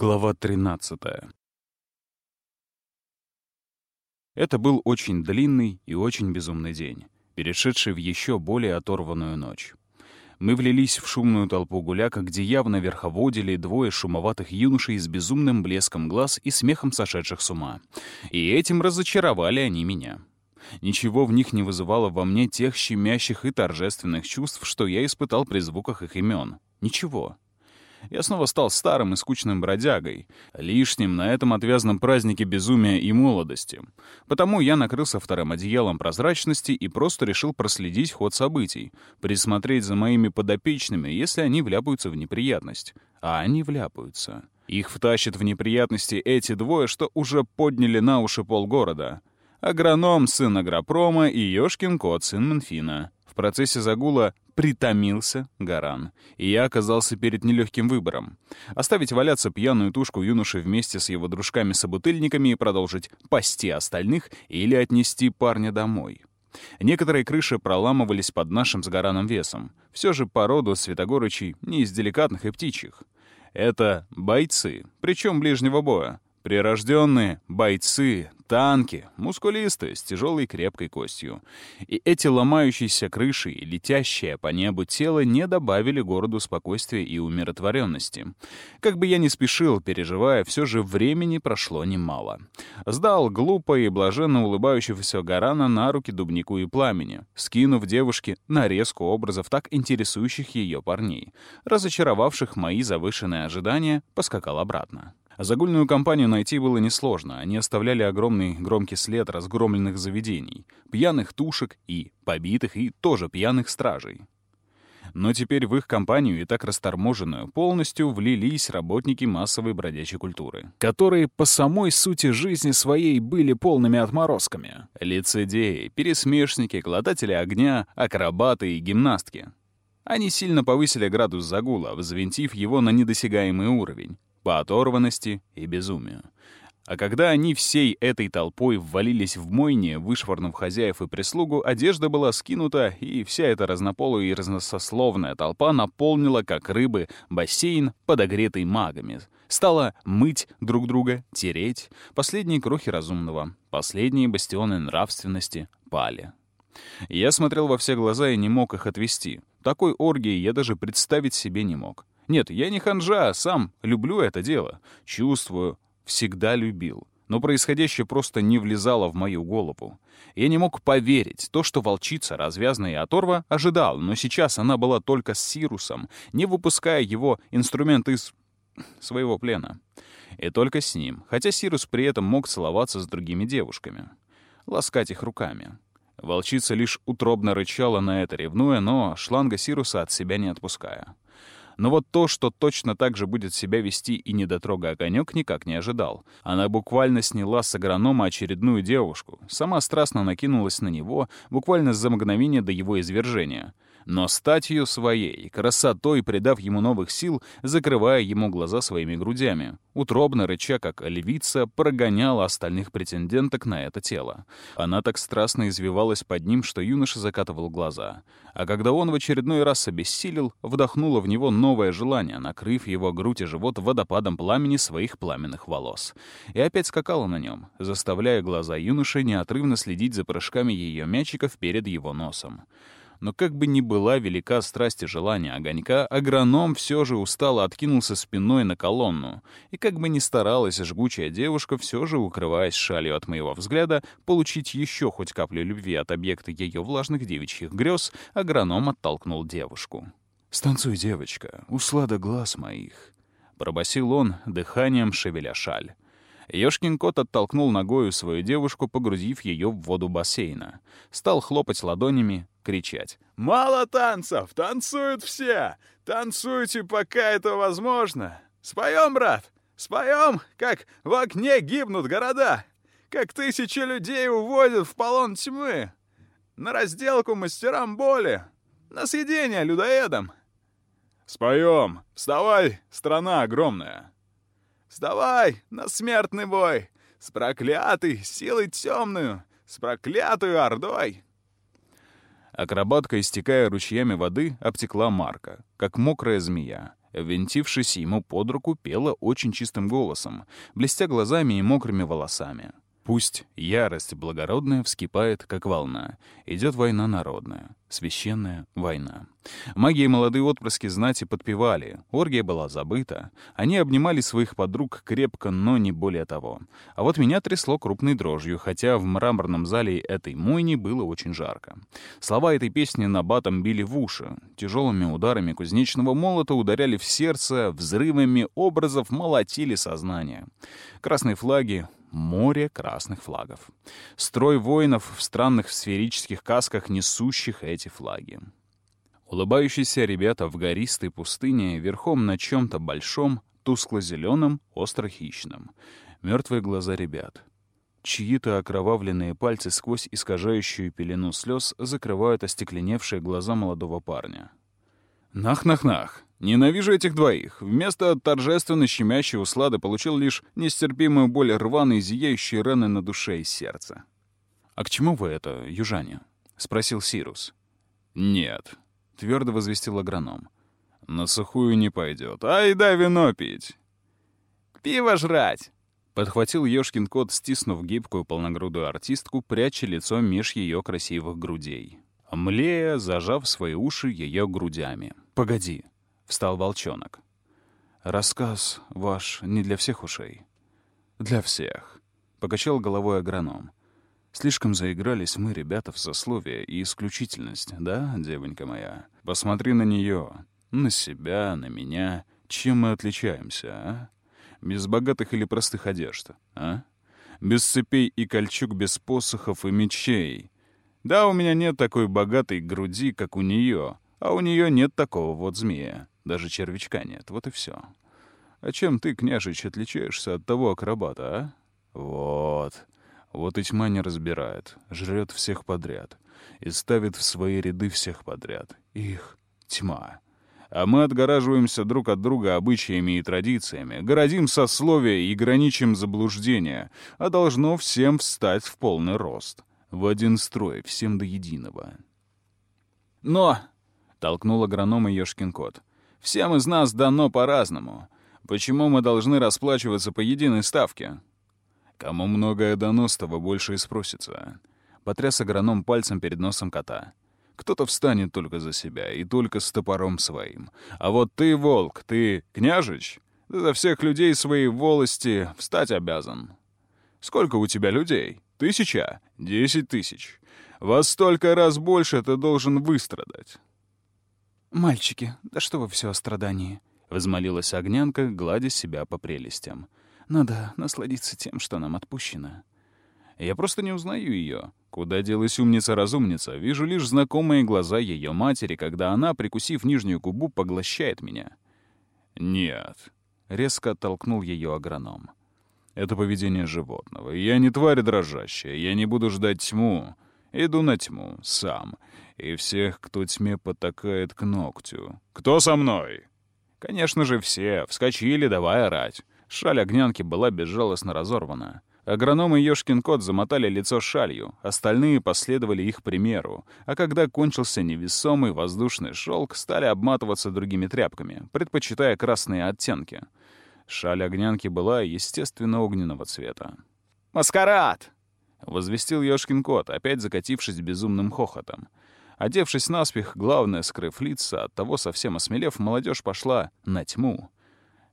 Глава 13. Это был очень длинный и очень безумный день, перешедший в еще более оторванную ночь. Мы влились в шумную толпу гуляка, где явно верховодили двое шумоватых юношей с безумным блеском глаз и смехом сошедших с ума. И этим разочаровали они меня. Ничего в них не вызывало во мне тех щемящих и торжественных чувств, что я испытал при звуках их имен. Ничего. Я снова стал старым и скучным бродягой, лишним на этом отвязном празднике безумия и молодости. Потому я накрылся вторым одеялом прозрачности и просто решил проследить ход событий, присмотреть за моими подопечными, если они вляпаются в неприятность. А они вляпаются. Их втащат в неприятности эти двое, что уже подняли на уши полгорода. Агроном — сын агропрома и Ёшкин кот — сын Менфина. Процессе загула притомился Гаран, и я оказался перед нелегким выбором. Оставить валяться пьяную тушку юноши вместе с его дружками-собутыльниками и продолжить пасти остальных или отнести парня домой. Некоторые крыши проламывались под нашим с Гараном весом. Все же породу Святогорычей не из деликатных и птичьих. Это бойцы, причем ближнего боя. Прирожденные бойцы, танки, мускулистые, с тяжелой крепкой костью. И эти ломающиеся крыши и летящее по небу тело не добавили городу спокойствия и умиротворенности. Как бы я ни спешил, переживая, все же времени прошло немало. Сдал глупо и блаженно улыбающегося Гарана на руки дубнику и пламени, скинув девушке нарезку образов так интересующих ее парней. Разочаровавших мои завышенные ожидания, поскакал обратно. Загульную компанию найти было несложно. Они оставляли огромный громкий след разгромленных заведений, пьяных тушек и побитых, и тоже пьяных стражей. Но теперь в их компанию, и так расторможенную, полностью влились работники массовой бродячей культуры, которые по самой сути жизни своей были полными отморозками. Лицедеи, пересмешники, глотатели огня, акробаты и гимнастки. Они сильно повысили градус загула, взвинтив его на недосягаемый уровень по оторванности и безумию. А когда они всей этой толпой ввалились в мойне, вышвырнув хозяев и прислугу, одежда была скинута, и вся эта разнополая и разносословная толпа наполнила, как рыбы, бассейн, подогретый магами. Стала мыть друг друга, тереть. Последние крохи разумного, последние бастионы нравственности пали. Я смотрел во все глаза и не мог их отвести. Такой оргии я даже представить себе не мог. Нет, я не ханжа, сам люблю это дело. Чувствую, всегда любил. Но происходящее просто не влезало в мою голову. Я не мог поверить. То, что волчица, развязная и оторва, ожидал, но сейчас она была только с Сирусом, не выпуская его инструмент из своего плена. И только с ним, хотя Сирус при этом мог целоваться с другими девушками. Ласкать их руками. Волчица лишь утробно рычала на это, ревнуя, но шланга Сируса от себя не отпуская. Но вот то, что точно так же будет себя вести и недотрога огонек, никак не ожидал. Она буквально сняла с агронома очередную девушку, сама страстно накинулась на него, буквально за мгновение до его извержения — но статью своей, красотой придав ему новых сил, закрывая ему глаза своими грудями. Утробно рыча, как львица, прогоняла остальных претенденток на это тело. Она так страстно извивалась под ним, что юноша закатывал глаза. А когда он в очередной раз обессилел, вдохнула в него новое желание, накрыв его грудь и живот водопадом пламени своих пламенных волос. И опять скакала на нем, заставляя глаза юноши неотрывно следить за прыжками ее мячиков перед его носом. Но как бы ни была велика страсть и желание огонька, агроном все же устало откинулся спиной на колонну. И как бы ни старалась жгучая девушка, все же, укрываясь шалью от моего взгляда, получить еще хоть каплю любви от объекта ее влажных девичьих грез, агроном оттолкнул девушку. «Станцуй, девочка, услада глаз моих», — пробасил он, дыханием шевеля шаль. Ёшкин кот оттолкнул ногою свою девушку, погрузив ее в воду бассейна. Стал хлопать ладонями, кричать. «Мало танцев! Танцуют все! Танцуйте, пока это возможно! Споем, брат! Споем, как в огне гибнут города! Как тысячи людей уводят в полон тьмы! На разделку мастерам боли! На съедение людоедам!» «Споем! Вставай, страна огромная!» Вставай на смертный бой! С проклятой силой темную! С проклятую ордой!» Акробатка, истекая ручьями воды, обтекла Марка, как мокрая змея. винтившись ему под руку, пела очень чистым голосом, блестя глазами и мокрыми волосами. Пусть ярость благородная вскипает, как волна. Идет война народная, священная война. Маги и молодые отпрыски знати подпевали. Оргия была забыта. Они обнимали своих подруг крепко, но не более того. А вот меня трясло крупной дрожью, хотя в мраморном зале этой мойни было очень жарко. Слова этой песни на батом били в уши. Тяжелыми ударами кузнечного молота ударяли в сердце, взрывами образов молотили сознание. Красные флаги, море красных флагов. Строй воинов в странных сферических касках, несущих эти флаги. Улыбающиеся ребята в гористой пустыне верхом на чем-то большом, тускло-зеленом, остро-хищном. Мертвые глаза ребят. Чьи-то окровавленные пальцы сквозь искажающую пелену слез закрывают остекленевшие глаза молодого парня. Нах-нах-нах. Ненавижу этих двоих. Вместо торжественно щемящей услады получил лишь нестерпимую боль рваной, зияющей раны на душе и сердце. «А к чему вы это, южане?» — спросил Сирус. «Нет», — твердо возвестил агроном. «На сухую не пойдет. Ай да вино пить!» «Пиво жрать!» — подхватил Ёшкин кот, стиснув гибкую полногрудую артистку, пряча лицо меж ее красивых грудей. Млея, зажав свои уши ее грудями. «Погоди», — встал волчонок. «Рассказ ваш не для всех ушей». «Для всех», — покачал головой агроном. «Слишком заигрались мы, ребята, в сословие и исключительность, да, девонька моя? Посмотри на нее, на себя, на меня. Чем мы отличаемся, а? Без богатых или простых одежд, а? Без цепей и кольчуг, без посохов и мечей. Да, у меня нет такой богатой груди, как у нее, а у нее нет такого вот змея. Даже червячка нет, вот и все. А чем ты, княжич, отличаешься от того акробата, а? Вот. Вот и тьма не разбирает, жрет всех подряд и ставит в свои ряды всех подряд. Их тьма. А мы отгораживаемся друг от друга обычаями и традициями, городим сословия и граничим заблуждения, а должно всем встать в полный рост в один строй, всем до единого. «Но!» — толкнул агроном и Ёшкин кот. «Всем из нас дано по-разному. Почему мы должны расплачиваться по единой ставке?» «Кому многое дано, с того больше и спросится». Потряс агроном пальцем перед носом кота. «Кто-то встанет только за себя и только с топором своим. А вот ты, волк, ты княжич, ты за всех людей своей волости встать обязан. Сколько у тебя людей?» Тысяча? Десять тысяч. Во столько раз больше ты должен выстрадать. «Мальчики, да что вы все о страдании?» — возмолилась Огнянка, гладя себя по прелестям. «Надо насладиться тем, что нам отпущено». Я просто не узнаю ее. Куда делась умница-разумница? Вижу лишь знакомые глаза ее матери, когда она, прикусив нижнюю губу, поглощает меня. «Нет», — резко оттолкнул ее агроном. Это поведение животного. Я не тварь дрожащая, я не буду ждать тьму. Иду на тьму, сам. И всех, кто тьме потакает к ногтю. Кто со мной? Конечно же, все. Вскочили, давай орать. Шаль огнянки была безжалостно разорвана. Агроном и Ёшкин кот замотали лицо шалью, остальные последовали их примеру, а когда кончился невесомый воздушный шелк, стали обматываться другими тряпками, предпочитая красные оттенки — Шаль огнянки была, естественно, огненного цвета. «Маскарад!» — возвестил Ёшкин кот, опять закатившись безумным хохотом. Одевшись наспех, главное, скрыв лица, от того совсем осмелев, молодежь пошла на тьму.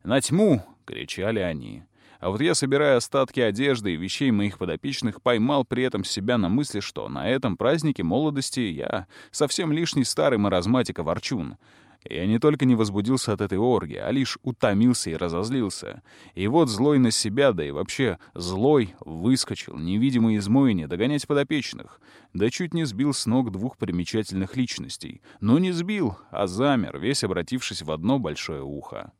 «На тьму!» — кричали они. А вот я, собирая остатки одежды и вещей моих подопечных, поймал при этом себя на мысли, что на этом празднике молодости я совсем лишний старый маразматик ворчун, я не только не возбудился от этой оргии, а лишь утомился и разозлился. И вот злой на себя, да и вообще злой, выскочил, невидимый из мойни, догонять подопечных. Да чуть не сбил с ног двух примечательных личностей. Но не сбил, а замер, весь обратившись в одно большое ухо.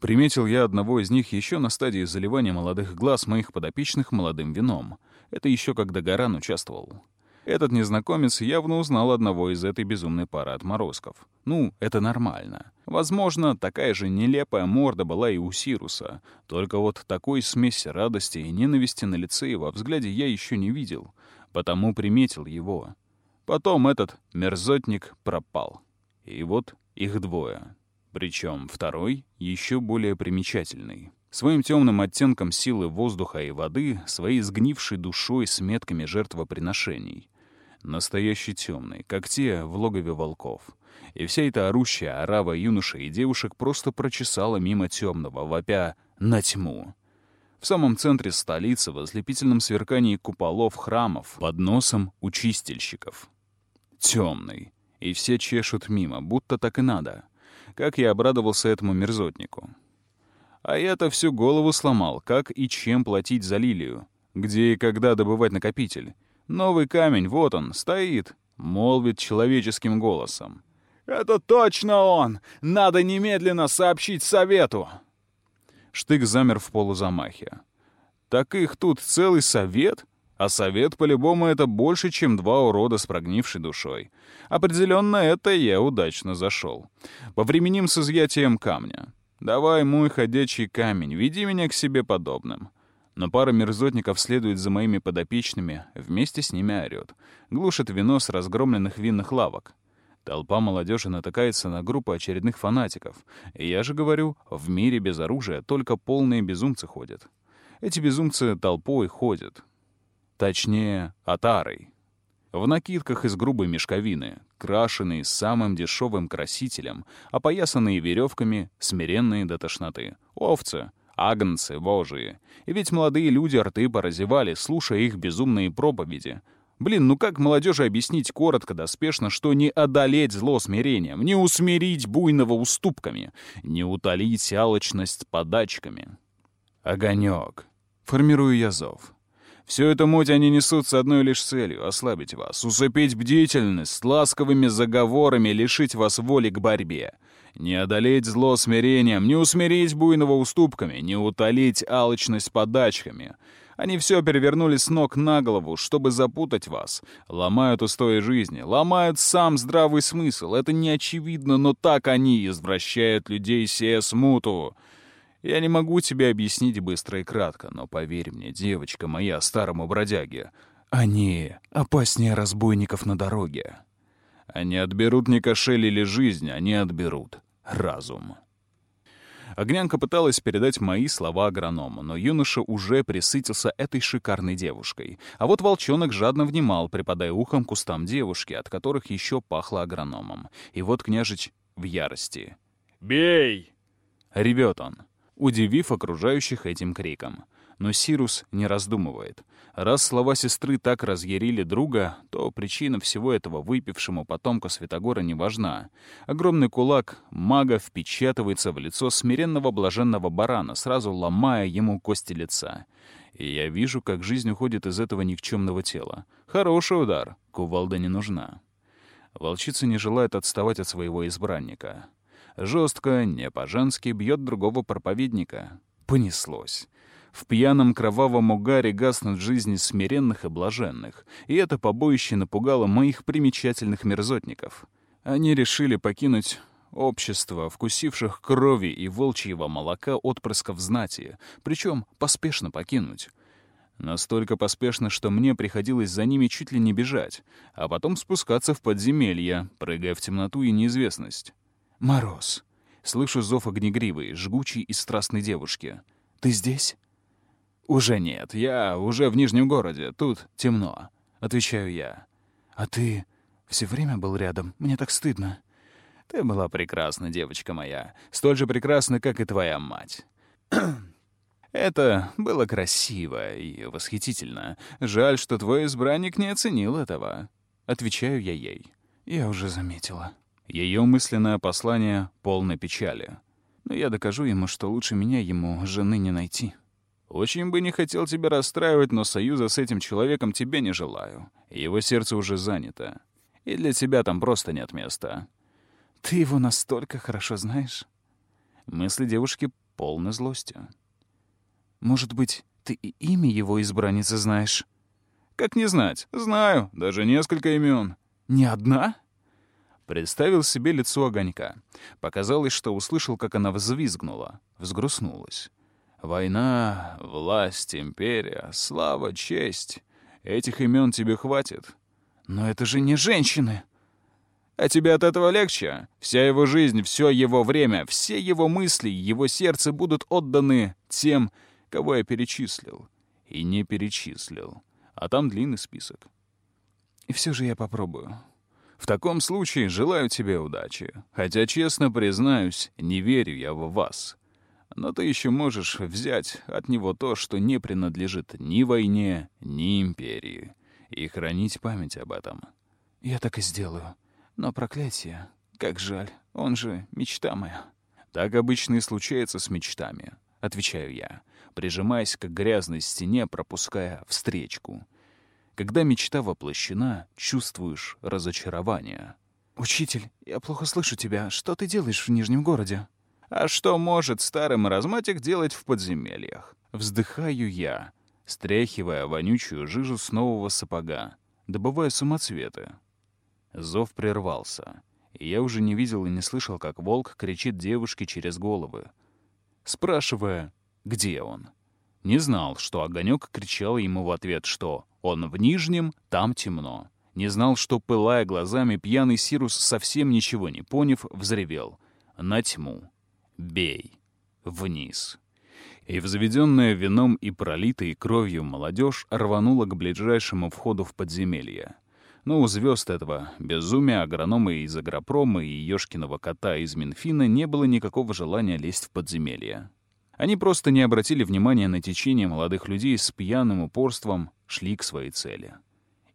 Приметил я одного из них еще на стадии заливания молодых глаз моих подопечных молодым вином. Это еще когда Гаран участвовал. Этот незнакомец явно узнал одного из этой безумной пары отморозков. Ну, это нормально. Возможно, такая же нелепая морда была и у Сируса. Только вот такой смеси радости и ненависти на лице и во взгляде я еще не видел. Потому приметил его. Потом этот мерзотник пропал. И вот их двое. Причем второй еще более примечательный. Своим темным оттенком силы воздуха и воды, своей сгнившей душой с метками жертвоприношений. Настоящий темный, как те в логове волков. И вся эта орущая орава юношей и девушек просто прочесала мимо темного, вопя «на тьму». В самом центре столицы, в ослепительном сверкании куполов храмов, под носом у чистильщиков. Темный. И все чешут мимо, будто так и надо. Как я обрадовался этому мерзотнику. А я-то всю голову сломал, как и чем платить за лилию. Где и когда добывать накопитель. Новый камень, вот он, стоит, молвит человеческим голосом. «Это точно он! Надо немедленно сообщить совету!» Штык замер в полузамахе. «Так их тут целый совет?» А совет, по-любому, это больше, чем два урода с прогнившей душой. Определенно, это я удачно зашел. Повременим с изъятием камня. Давай, мой ходячий камень, веди меня к себе подобным. Но пара мерзотников следует за моими подопечными, вместе с ними орёт. Глушит вино с разгромленных винных лавок. Толпа молодежи натыкается на группу очередных фанатиков. И я же говорю, в мире без оружия только полные безумцы ходят. Эти безумцы толпой ходят. Точнее, отарой. В накидках из грубой мешковины, крашеные самым дешевым красителем, опоясанные веревками, смиренные до тошноты. Овцы — агнцы божии. И ведь молодые люди рты поразевали, слушая их безумные проповеди. Блин, ну как молодежи объяснить коротко, доспешно, что не одолеть зло смирением, не усмирить буйного уступками, не утолить алчность подачками? Огонек. Формирую я зов. Всю эту муть они несут с одной лишь целью — ослабить вас, усыпить бдительность, ласковыми заговорами лишить вас воли к борьбе. Не одолеть зло смирением, не усмирить буйного уступками, не утолить алчность подачками. Они все перевернули с ног на голову, чтобы запутать вас. Ломают устои жизни, ломают сам здравый смысл. Это не очевидно, но так они извращают людей, сея смуту. Я не могу тебе объяснить быстро и кратко, но поверь мне, девочка моя, старому бродяге, они опаснее разбойников на дороге. Они отберут не кошель или жизнь, они отберут разум. Огнянка пыталась передать мои слова агроному, но юноша уже присытился этой шикарной девушкой. А вот волчонок жадно внимал, припадая ухом к кустам девушки, от которых еще пахло агрономом. И вот княжич в ярости. «Бей!» — ревет он, удивив окружающих этим криком. Но Сирус не раздумывает. Раз слова сестры так разъярили друга, то причина всего этого выпившему потомку Святогора не важна. Огромный кулак мага впечатывается в лицо смиренного блаженного барана, сразу ломая ему кости лица. И я вижу, как жизнь уходит из этого никчемного тела. Хороший удар, кувалда не нужна. Волчица не желает отставать от своего избранника. Жестко, не по-женски бьет другого проповедника. Понеслось. В пьяном кровавом угаре гаснут жизни смиренных и блаженных, и это побоище напугало моих примечательных мерзотников. Они решили покинуть общество, вкусивших крови и волчьего молока отпрысков знати, причем поспешно покинуть. Настолько поспешно, что мне приходилось за ними чуть ли не бежать, а потом спускаться в подземелья, прыгая в темноту и неизвестность. «Мороз!» Слышу зов огнегривой, жгучей и страстной девушки. «Ты здесь?» «Уже нет. Я уже в Нижнем городе. Тут темно», — отвечаю я. «А ты все время был рядом? Мне так стыдно». «Ты была прекрасна, девочка моя. Столь же прекрасна, как и твоя мать». Это было красиво и восхитительно. Жаль, что твой избранник не оценил этого. Отвечаю я ей. Я уже заметила. Ее мысленное послание полно печали. Но я докажу ему, что лучше меня ему жены не найти. Очень бы не хотел тебя расстраивать, но союза с этим человеком тебе не желаю. Его сердце уже занято. И для тебя там просто нет места. Ты его настолько хорошо знаешь? Мысли девушки полны злости. Может быть, ты и имя его избранницы знаешь? Как не знать? Знаю, даже несколько имен. Не одна? Представил себе лицо огонька. Показалось, что услышал, как она взвизгнула, взгрустнулась. Война, власть, империя, слава, честь. Этих имен тебе хватит. Но это же не женщины. А тебе от этого легче? Вся его жизнь, все его время, все его мысли, его сердце будут отданы тем, кого я перечислил. И не перечислил. А там длинный список. И все же я попробую. В таком случае желаю тебе удачи. Хотя, честно признаюсь, не верю я в вас. Но ты еще можешь взять от него то, что не принадлежит ни войне, ни империи, и хранить память об этом. Я так и сделаю. Но проклятие, как жаль, он же мечта моя. Так обычно и случается с мечтами, отвечаю я, прижимаясь к грязной стене, пропуская встречку. Когда мечта воплощена, чувствуешь разочарование. «Учитель, я плохо слышу тебя. Что ты делаешь в Нижнем городе?» «А что может старый маразматик делать в подземельях?» Вздыхаю я, стряхивая вонючую жижу с нового сапога, добывая самоцветы. Зов прервался, и я уже не видел и не слышал, как волк кричит девушке через головы, спрашивая, где он. Не знал, что огонек кричал ему в ответ, что он в нижнем, там темно. Не знал, что, пылая глазами, пьяный Сирус, совсем ничего не поняв, взревел. На тьму. Бей. Вниз. И взведенная вином и пролитой кровью молодежь рванула к ближайшему входу в подземелье. Но у звезд этого безумия агронома из агропрома и Ёшкиного кота из Минфина не было никакого желания лезть в подземелье. Они просто не обратили внимания на течение молодых людей с пьяным упорством шли к своей цели.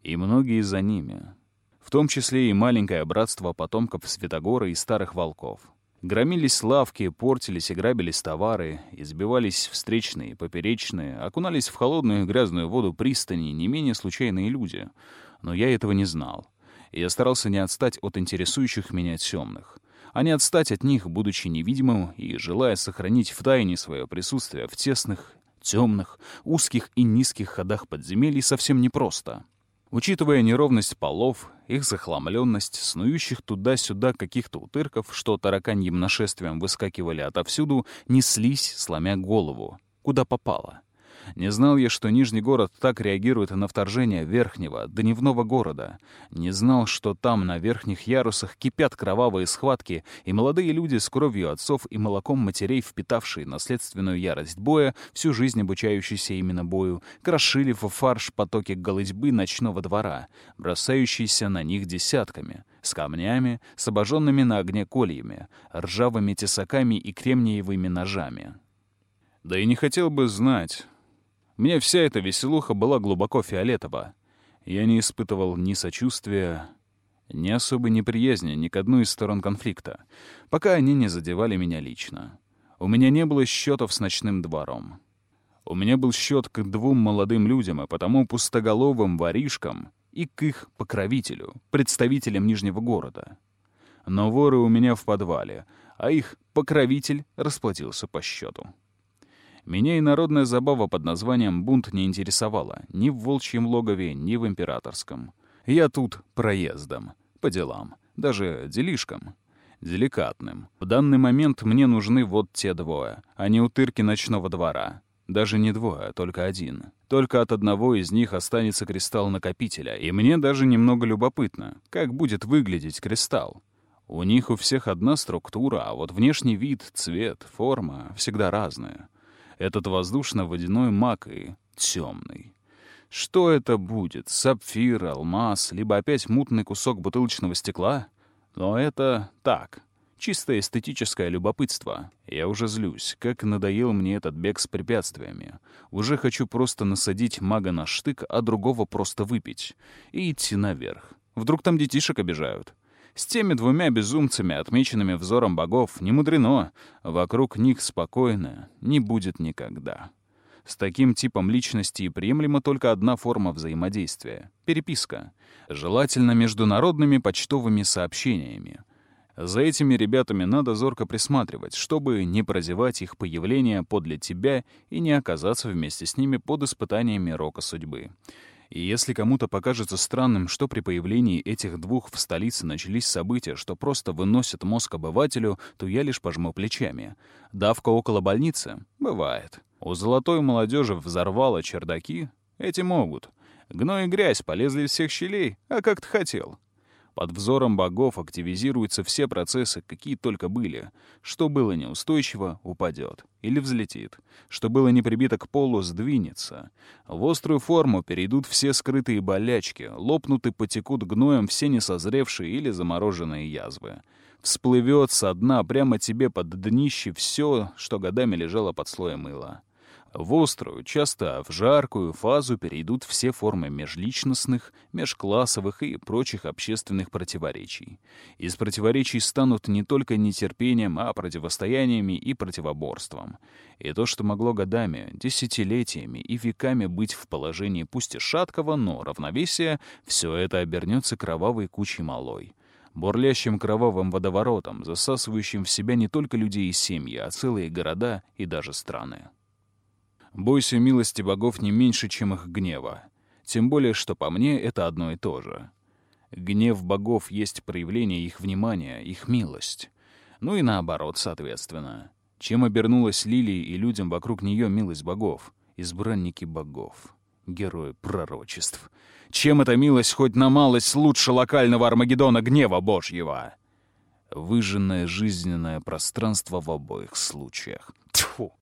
И многие за ними. В том числе и маленькое братство потомков Святогора и старых волков. Громились лавки, портились и грабились товары, избивались встречные, поперечные, окунались в холодную грязную воду пристани не менее случайные люди. Но я этого не знал. И я старался не отстать от интересующих меня темных а не отстать от них, будучи невидимым и желая сохранить в тайне свое присутствие в тесных, темных, узких и низких ходах подземелий совсем непросто. Учитывая неровность полов, их захламленность, снующих туда-сюда каких-то утырков, что тараканьим нашествием выскакивали отовсюду, неслись, сломя голову, куда попало — не знал я, что Нижний город так реагирует на вторжение Верхнего, дневного города. Не знал, что там, на верхних ярусах, кипят кровавые схватки, и молодые люди с кровью отцов и молоком матерей, впитавшие наследственную ярость боя, всю жизнь обучающиеся именно бою, крошили в фарш потоки голытьбы ночного двора, бросающиеся на них десятками, с камнями, с обожженными на огне кольями, ржавыми тесаками и кремниевыми ножами. Да и не хотел бы знать, мне вся эта веселуха была глубоко фиолетова. Я не испытывал ни сочувствия, ни особой неприязни ни к одной из сторон конфликта, пока они не задевали меня лично. У меня не было счетов с ночным двором. У меня был счет к двум молодым людям, и потому пустоголовым воришкам, и к их покровителю, представителям Нижнего города. Но воры у меня в подвале, а их покровитель расплатился по счету. Меня и народная забава под названием «Бунт» не интересовала ни в волчьем логове, ни в императорском. Я тут проездом, по делам, даже делишкам. Деликатным. В данный момент мне нужны вот те двое, а не утырки ночного двора. Даже не двое, а только один. Только от одного из них останется кристалл накопителя, и мне даже немного любопытно, как будет выглядеть кристалл. У них у всех одна структура, а вот внешний вид, цвет, форма всегда разные. Этот воздушно-водяной мак и темный. Что это будет? Сапфир, алмаз, либо опять мутный кусок бутылочного стекла? Но это так, чисто эстетическое любопытство. Я уже злюсь, как надоел мне этот бег с препятствиями. Уже хочу просто насадить мага на штык, а другого просто выпить. И идти наверх. Вдруг там детишек обижают. С теми двумя безумцами, отмеченными взором богов, не мудрено. Вокруг них спокойно не будет никогда. С таким типом личности приемлема только одна форма взаимодействия — переписка. Желательно международными почтовыми сообщениями. За этими ребятами надо зорко присматривать, чтобы не прозевать их появление подле тебя и не оказаться вместе с ними под испытаниями рока судьбы. И если кому-то покажется странным, что при появлении этих двух в столице начались события, что просто выносят мозг обывателю, то я лишь пожму плечами. Давка около больницы? Бывает. У золотой молодежи взорвало чердаки? Эти могут. Гной и грязь полезли из всех щелей, а как ты хотел. Под взором богов активизируются все процессы, какие только были. Что было неустойчиво, упадет или взлетит. Что было не прибито к полу, сдвинется. В острую форму перейдут все скрытые болячки, лопнут и потекут гноем все несозревшие или замороженные язвы. Всплывет со дна прямо тебе под днище все, что годами лежало под слоем мыла. В острую, часто в жаркую фазу перейдут все формы межличностных, межклассовых и прочих общественных противоречий. Из противоречий станут не только нетерпением, а противостояниями и противоборством. И то, что могло годами, десятилетиями и веками быть в положении пусть и шаткого, но равновесия, все это обернется кровавой кучей малой бурлящим кровавым водоворотом, засасывающим в себя не только людей и семьи, а целые города и даже страны. Бойся милости богов не меньше, чем их гнева. Тем более, что по мне это одно и то же. Гнев богов есть проявление их внимания, их милость. Ну и наоборот, соответственно. Чем обернулась Лилии и людям вокруг нее милость богов? Избранники богов. Герои пророчеств. Чем эта милость хоть на малость лучше локального Армагеддона гнева Божьего? Выжженное жизненное пространство в обоих случаях. Тьфу!